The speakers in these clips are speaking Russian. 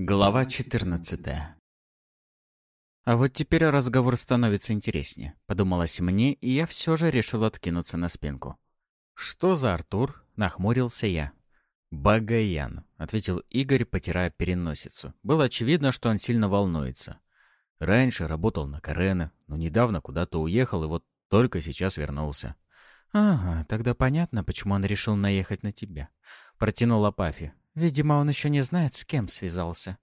Глава 14 А вот теперь разговор становится интереснее, подумалось мне, и я все же решил откинуться на спинку. «Что за Артур?» — нахмурился я. «Багаян», — ответил Игорь, потирая переносицу. Было очевидно, что он сильно волнуется. Раньше работал на Карена, но недавно куда-то уехал и вот только сейчас вернулся. «Ага, тогда понятно, почему он решил наехать на тебя», — протянула Пафи. Видимо, он еще не знает, с кем связался.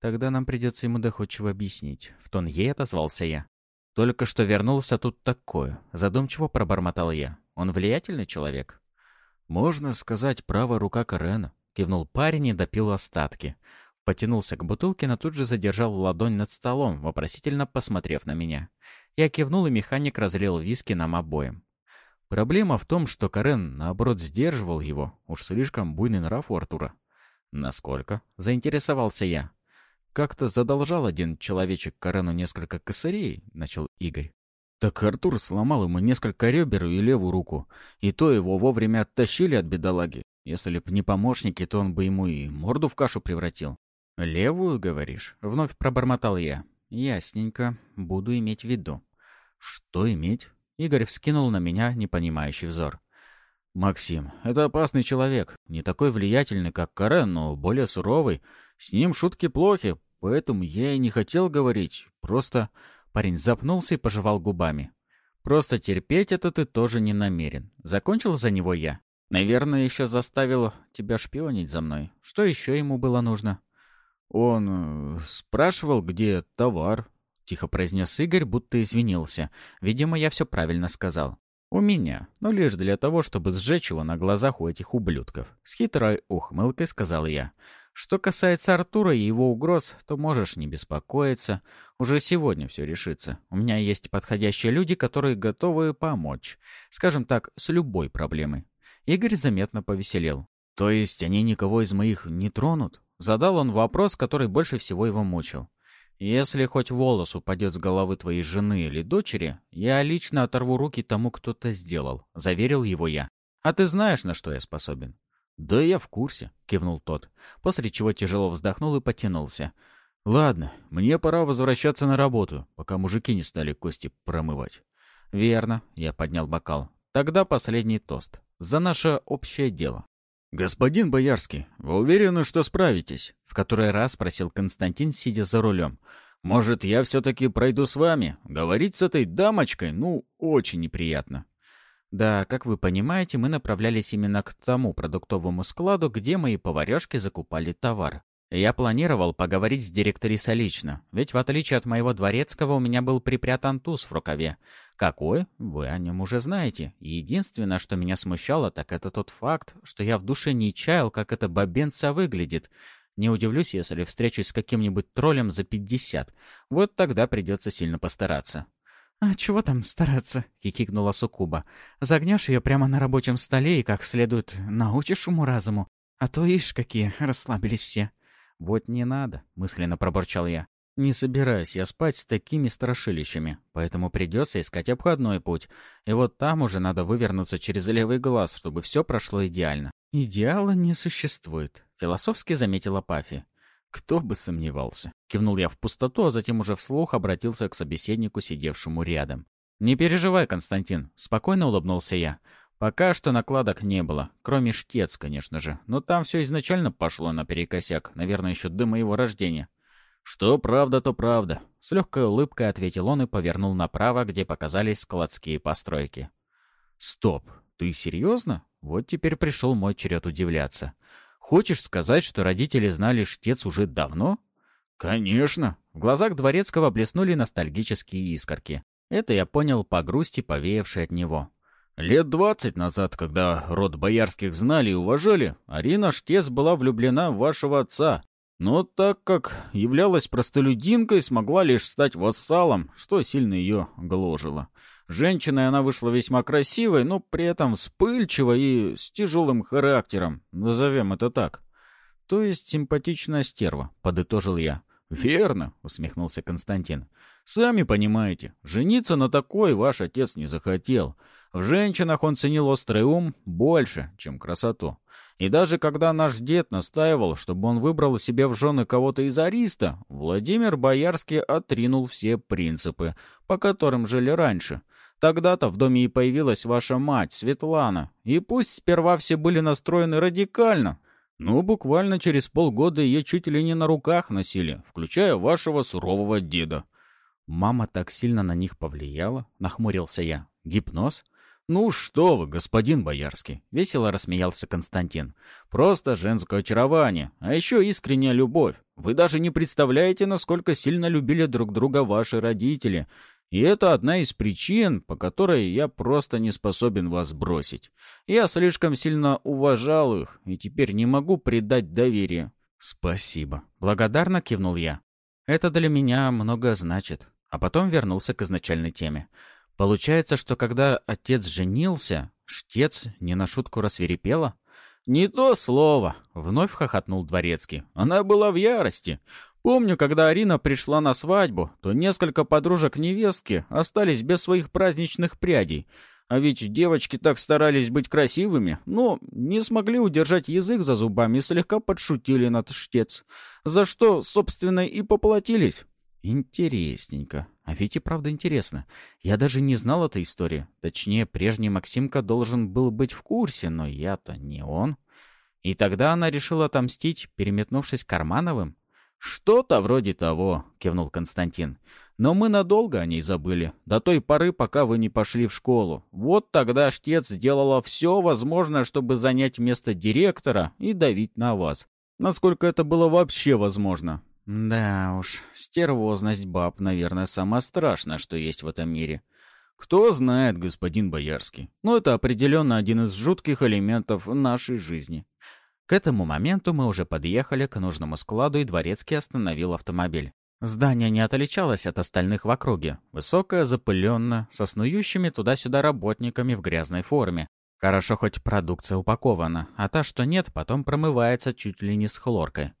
Тогда нам придется ему доходчиво объяснить. В тон ей отозвался я. Только что вернулся тут такое. Задумчиво пробормотал я. Он влиятельный человек? Можно сказать, правая рука Карена. Кивнул парень и допил остатки. Потянулся к бутылке, но тут же задержал ладонь над столом, вопросительно посмотрев на меня. Я кивнул, и механик разлил виски нам обоим. Проблема в том, что Карен, наоборот, сдерживал его. Уж слишком буйный нрав у Артура. Насколько? Заинтересовался я. Как-то задолжал один человечек Карену несколько косарей, начал Игорь. Так Артур сломал ему несколько ребер и левую руку. И то его вовремя оттащили от бедолаги. Если б не помощники, то он бы ему и морду в кашу превратил. «Левую, говоришь?» — вновь пробормотал я. «Ясненько. Буду иметь в виду». «Что иметь?» Игорь вскинул на меня непонимающий взор. «Максим, это опасный человек. Не такой влиятельный, как Карен, но более суровый. С ним шутки плохи, поэтому я и не хотел говорить. Просто...» Парень запнулся и пожевал губами. «Просто терпеть это ты тоже не намерен. Закончил за него я. Наверное, еще заставил тебя шпионить за мной. Что еще ему было нужно?» «Он э, спрашивал, где товар, — тихо произнес Игорь, будто извинился. Видимо, я все правильно сказал. «У меня, но лишь для того, чтобы сжечь его на глазах у этих ублюдков», — с хитрой ухмылкой сказал я. «Что касается Артура и его угроз, то можешь не беспокоиться. Уже сегодня все решится. У меня есть подходящие люди, которые готовы помочь. Скажем так, с любой проблемой». Игорь заметно повеселел. «То есть они никого из моих не тронут?» Задал он вопрос, который больше всего его мучил. Если хоть волос упадет с головы твоей жены или дочери, я лично оторву руки тому, кто то сделал», — заверил его я. «А ты знаешь, на что я способен?» «Да я в курсе», — кивнул тот, после чего тяжело вздохнул и потянулся. «Ладно, мне пора возвращаться на работу, пока мужики не стали кости промывать». «Верно», — я поднял бокал. «Тогда последний тост. За наше общее дело». «Господин Боярский, вы уверены, что справитесь?» — в который раз спросил Константин, сидя за рулем. «Может, я все-таки пройду с вами? Говорить с этой дамочкой, ну, очень неприятно». Да, как вы понимаете, мы направлялись именно к тому продуктовому складу, где мои поварешки закупали товар. Я планировал поговорить с директорисой лично, ведь в отличие от моего дворецкого у меня был припрятан туз в рукаве. Какой? Вы о нем уже знаете. единственное, что меня смущало, так это тот факт, что я в душе не чаял, как эта бабенца выглядит. Не удивлюсь, если встречусь с каким-нибудь троллем за пятьдесят. Вот тогда придется сильно постараться. «А чего там стараться?» — хихикнула Сукуба. «Загнешь ее прямо на рабочем столе и как следует научишь уму-разуму. А то, ишь, какие расслабились все». «Вот не надо», — мысленно проборчал я. «Не собираюсь я спать с такими страшилищами, поэтому придется искать обходной путь. И вот там уже надо вывернуться через левый глаз, чтобы все прошло идеально». «Идеала не существует», — философски заметила Пафи. «Кто бы сомневался?» — кивнул я в пустоту, а затем уже вслух обратился к собеседнику, сидевшему рядом. «Не переживай, Константин», — спокойно улыбнулся я. Пока что накладок не было, кроме штец, конечно же. Но там все изначально пошло наперекосяк, наверное, еще до моего рождения. «Что правда, то правда», — с легкой улыбкой ответил он и повернул направо, где показались складские постройки. «Стоп, ты серьезно? Вот теперь пришел мой черед удивляться. Хочешь сказать, что родители знали штец уже давно?» «Конечно!» В глазах Дворецкого блеснули ностальгические искорки. Это я понял по грусти, повеявшей от него. Лет двадцать назад, когда род боярских знали и уважали, Арина Штес была влюблена в вашего отца. Но так как являлась простолюдинкой, смогла лишь стать вассалом, что сильно ее гложило. Женщиной она вышла весьма красивой, но при этом вспыльчивой и с тяжелым характером, назовем это так. То есть симпатичная стерва, подытожил я. «Верно», — усмехнулся Константин. «Сами понимаете, жениться на такой ваш отец не захотел. В женщинах он ценил острый ум больше, чем красоту. И даже когда наш дед настаивал, чтобы он выбрал себе в жены кого-то из Ариста, Владимир Боярский отринул все принципы, по которым жили раньше. Тогда-то в доме и появилась ваша мать, Светлана. И пусть сперва все были настроены радикально, но буквально через полгода ее чуть ли не на руках носили, включая вашего сурового деда. Мама так сильно на них повлияла, нахмурился я. Гипноз? «Ну что вы, господин Боярский!» — весело рассмеялся Константин. «Просто женское очарование, а еще искренняя любовь. Вы даже не представляете, насколько сильно любили друг друга ваши родители. И это одна из причин, по которой я просто не способен вас бросить. Я слишком сильно уважал их, и теперь не могу предать доверие». «Спасибо». Благодарно кивнул я. «Это для меня много значит». А потом вернулся к изначальной теме. Получается, что когда отец женился, штец не на шутку рассверепела? «Не то слово!» — вновь хохотнул Дворецкий. «Она была в ярости. Помню, когда Арина пришла на свадьбу, то несколько подружек невестки остались без своих праздничных прядей. А ведь девочки так старались быть красивыми, но не смогли удержать язык за зубами и слегка подшутили над штец. За что, собственно, и поплатились. Интересненько. А ведь и правда интересно. Я даже не знал этой истории. Точнее, прежний Максимка должен был быть в курсе, но я-то не он. И тогда она решила отомстить, переметнувшись Кармановым? «Что-то вроде того», — кивнул Константин. «Но мы надолго о ней забыли, до той поры, пока вы не пошли в школу. Вот тогда Штец сделала все возможное, чтобы занять место директора и давить на вас. Насколько это было вообще возможно. Да уж, стервозность баб, наверное, самое страшное, что есть в этом мире. Кто знает, господин Боярский. Но это определенно один из жутких элементов нашей жизни. К этому моменту мы уже подъехали к нужному складу, и Дворецкий остановил автомобиль. Здание не отличалось от остальных в округе. Высокое, запыленное, со снующими туда-сюда работниками в грязной форме. Хорошо, хоть продукция упакована, а та, что нет, потом промывается чуть ли не с хлоркой.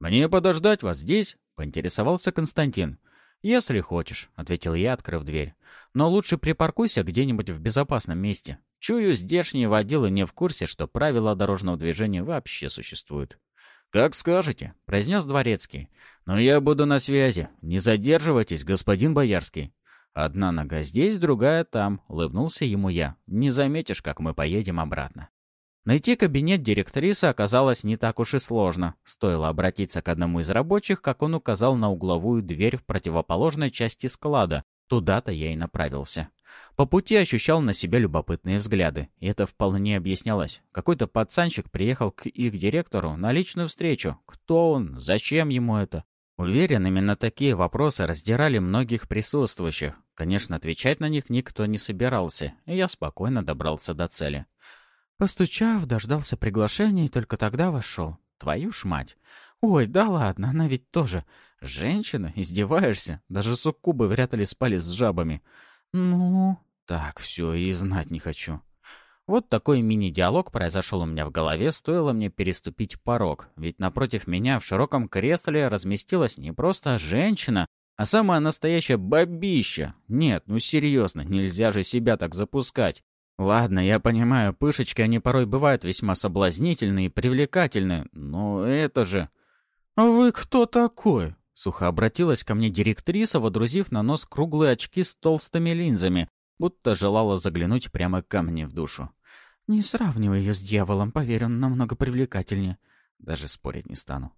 «Мне подождать вас здесь?» — поинтересовался Константин. «Если хочешь», — ответил я, открыв дверь. «Но лучше припаркуйся где-нибудь в безопасном месте. Чую, здешние водилы не в курсе, что правила дорожного движения вообще существуют». «Как скажете», — произнес Дворецкий. «Но я буду на связи. Не задерживайтесь, господин Боярский». «Одна нога здесь, другая там», — улыбнулся ему я. «Не заметишь, как мы поедем обратно». Найти кабинет директрисы оказалось не так уж и сложно. Стоило обратиться к одному из рабочих, как он указал на угловую дверь в противоположной части склада. Туда-то я и направился. По пути ощущал на себя любопытные взгляды, и это вполне объяснялось. Какой-то пацанчик приехал к их директору на личную встречу. Кто он? Зачем ему это? Уверен, именно такие вопросы раздирали многих присутствующих. Конечно, отвечать на них никто не собирался, и я спокойно добрался до цели. Постучав, дождался приглашения и только тогда вошел. Твою ж мать. Ой, да ладно, она ведь тоже. Женщина? Издеваешься? Даже суккубы вряд ли спали с жабами. Ну, так, все, и знать не хочу. Вот такой мини-диалог произошел у меня в голове, стоило мне переступить порог, ведь напротив меня в широком кресле разместилась не просто женщина, а самая настоящая бабища. Нет, ну серьезно, нельзя же себя так запускать. Ладно, я понимаю, пышечки, они порой бывают весьма соблазнительны и привлекательны, но это же... «А вы кто такой?» Сухо обратилась ко мне директриса, водрузив на нос круглые очки с толстыми линзами, будто желала заглянуть прямо ко мне в душу. «Не сравнивай ее с дьяволом, поверь, он намного привлекательнее». Даже спорить не стану.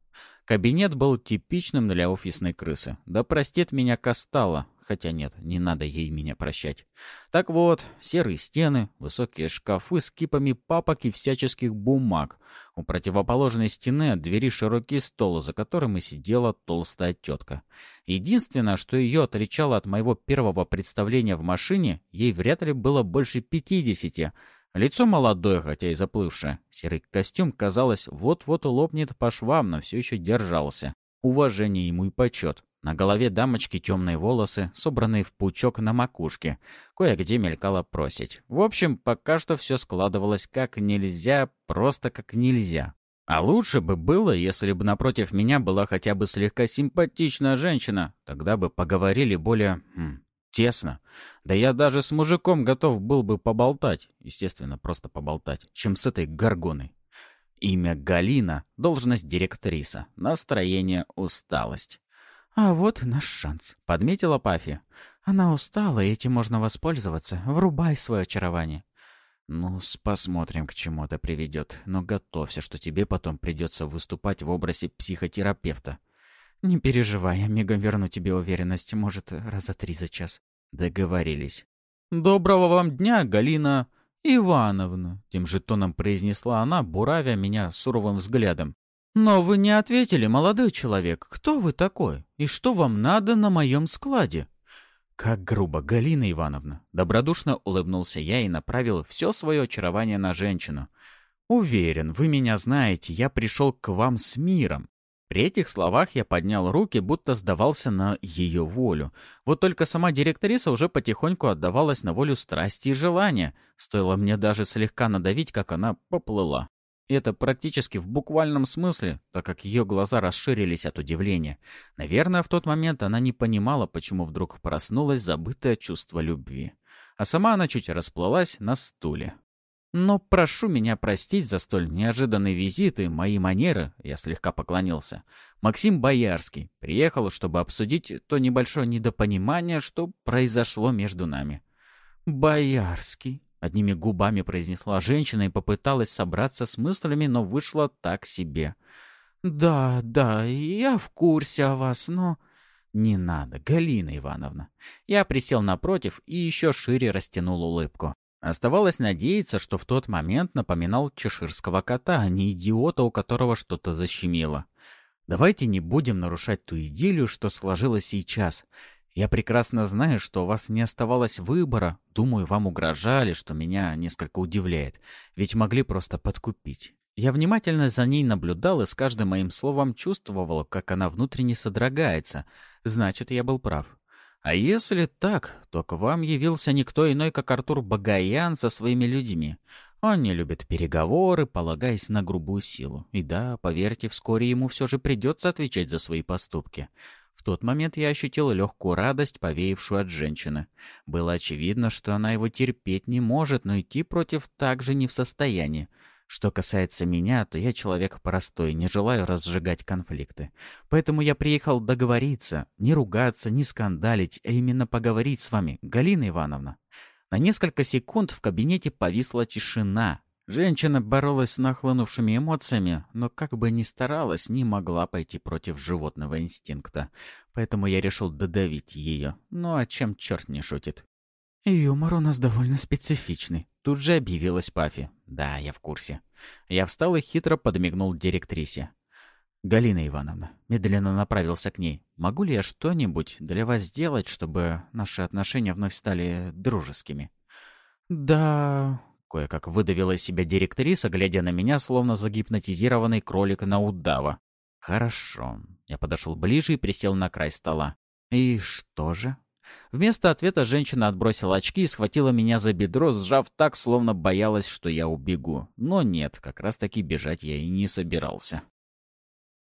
Кабинет был типичным для офисной крысы. Да простит меня Кастала, хотя нет, не надо ей меня прощать. Так вот, серые стены, высокие шкафы с кипами папок и всяческих бумаг. У противоположной стены от двери широкий стол, за которым и сидела толстая тетка. Единственное, что ее отличало от моего первого представления в машине, ей вряд ли было больше пятидесяти, Лицо молодое, хотя и заплывшее. Серый костюм, казалось, вот-вот лопнет по швам, но все еще держался. Уважение ему и почет. На голове дамочки темные волосы, собранные в пучок на макушке. Кое-где мелькало просить. В общем, пока что все складывалось как нельзя, просто как нельзя. А лучше бы было, если бы напротив меня была хотя бы слегка симпатичная женщина. Тогда бы поговорили более... Хм, Тесно. Да я даже с мужиком готов был бы поболтать, естественно, просто поболтать, чем с этой горгоной. Имя Галина, должность директриса, настроение усталость. «А вот наш шанс», — подметила Пафи. «Она устала, и этим можно воспользоваться. Врубай свое очарование». «Ну, посмотрим, к чему это приведет. Но готовься, что тебе потом придется выступать в образе психотерапевта». «Не переживай, я мигом верну тебе уверенность. Может, раза три за час». Договорились. «Доброго вам дня, Галина Ивановна», — тем же тоном произнесла она, буравя меня суровым взглядом. «Но вы не ответили, молодой человек, кто вы такой и что вам надо на моем складе?» «Как грубо, Галина Ивановна!» Добродушно улыбнулся я и направил все свое очарование на женщину. «Уверен, вы меня знаете, я пришел к вам с миром. При этих словах я поднял руки, будто сдавался на ее волю. Вот только сама директриса уже потихоньку отдавалась на волю страсти и желания. Стоило мне даже слегка надавить, как она поплыла. И это практически в буквальном смысле, так как ее глаза расширились от удивления. Наверное, в тот момент она не понимала, почему вдруг проснулось забытое чувство любви. А сама она чуть расплылась на стуле. Но прошу меня простить за столь неожиданный визит и мои манеры, я слегка поклонился. Максим Боярский приехал, чтобы обсудить то небольшое недопонимание, что произошло между нами. «Боярский», — одними губами произнесла женщина и попыталась собраться с мыслями, но вышло так себе. «Да, да, я в курсе о вас, но...» «Не надо, Галина Ивановна». Я присел напротив и еще шире растянул улыбку. Оставалось надеяться, что в тот момент напоминал чеширского кота, а не идиота, у которого что-то защемило. Давайте не будем нарушать ту идиллию, что сложилось сейчас. Я прекрасно знаю, что у вас не оставалось выбора. Думаю, вам угрожали, что меня несколько удивляет. Ведь могли просто подкупить. Я внимательно за ней наблюдал и с каждым моим словом чувствовал, как она внутренне содрогается. Значит, я был прав. А если так, то к вам явился никто иной, как Артур Багаян со своими людьми. Он не любит переговоры, полагаясь на грубую силу. И да, поверьте, вскоре ему все же придется отвечать за свои поступки. В тот момент я ощутил легкую радость, повеявшую от женщины. Было очевидно, что она его терпеть не может, но идти против также не в состоянии. Что касается меня, то я человек простой, не желаю разжигать конфликты. Поэтому я приехал договориться, не ругаться, не скандалить, а именно поговорить с вами, Галина Ивановна. На несколько секунд в кабинете повисла тишина. Женщина боролась с нахлынувшими эмоциями, но как бы ни старалась, не могла пойти против животного инстинкта. Поэтому я решил додавить ее. Ну а чем черт не шутит? «Юмор у нас довольно специфичный», — тут же объявилась Пафи. «Да, я в курсе». Я встал и хитро подмигнул директрисе. «Галина Ивановна», — медленно направился к ней, — «могу ли я что-нибудь для вас сделать, чтобы наши отношения вновь стали дружескими?» «Да...» — кое-как выдавила из себя директриса, глядя на меня, словно загипнотизированный кролик на удава. «Хорошо». Я подошел ближе и присел на край стола. «И что же?» Вместо ответа женщина отбросила очки и схватила меня за бедро, сжав так, словно боялась, что я убегу. Но нет, как раз таки бежать я и не собирался.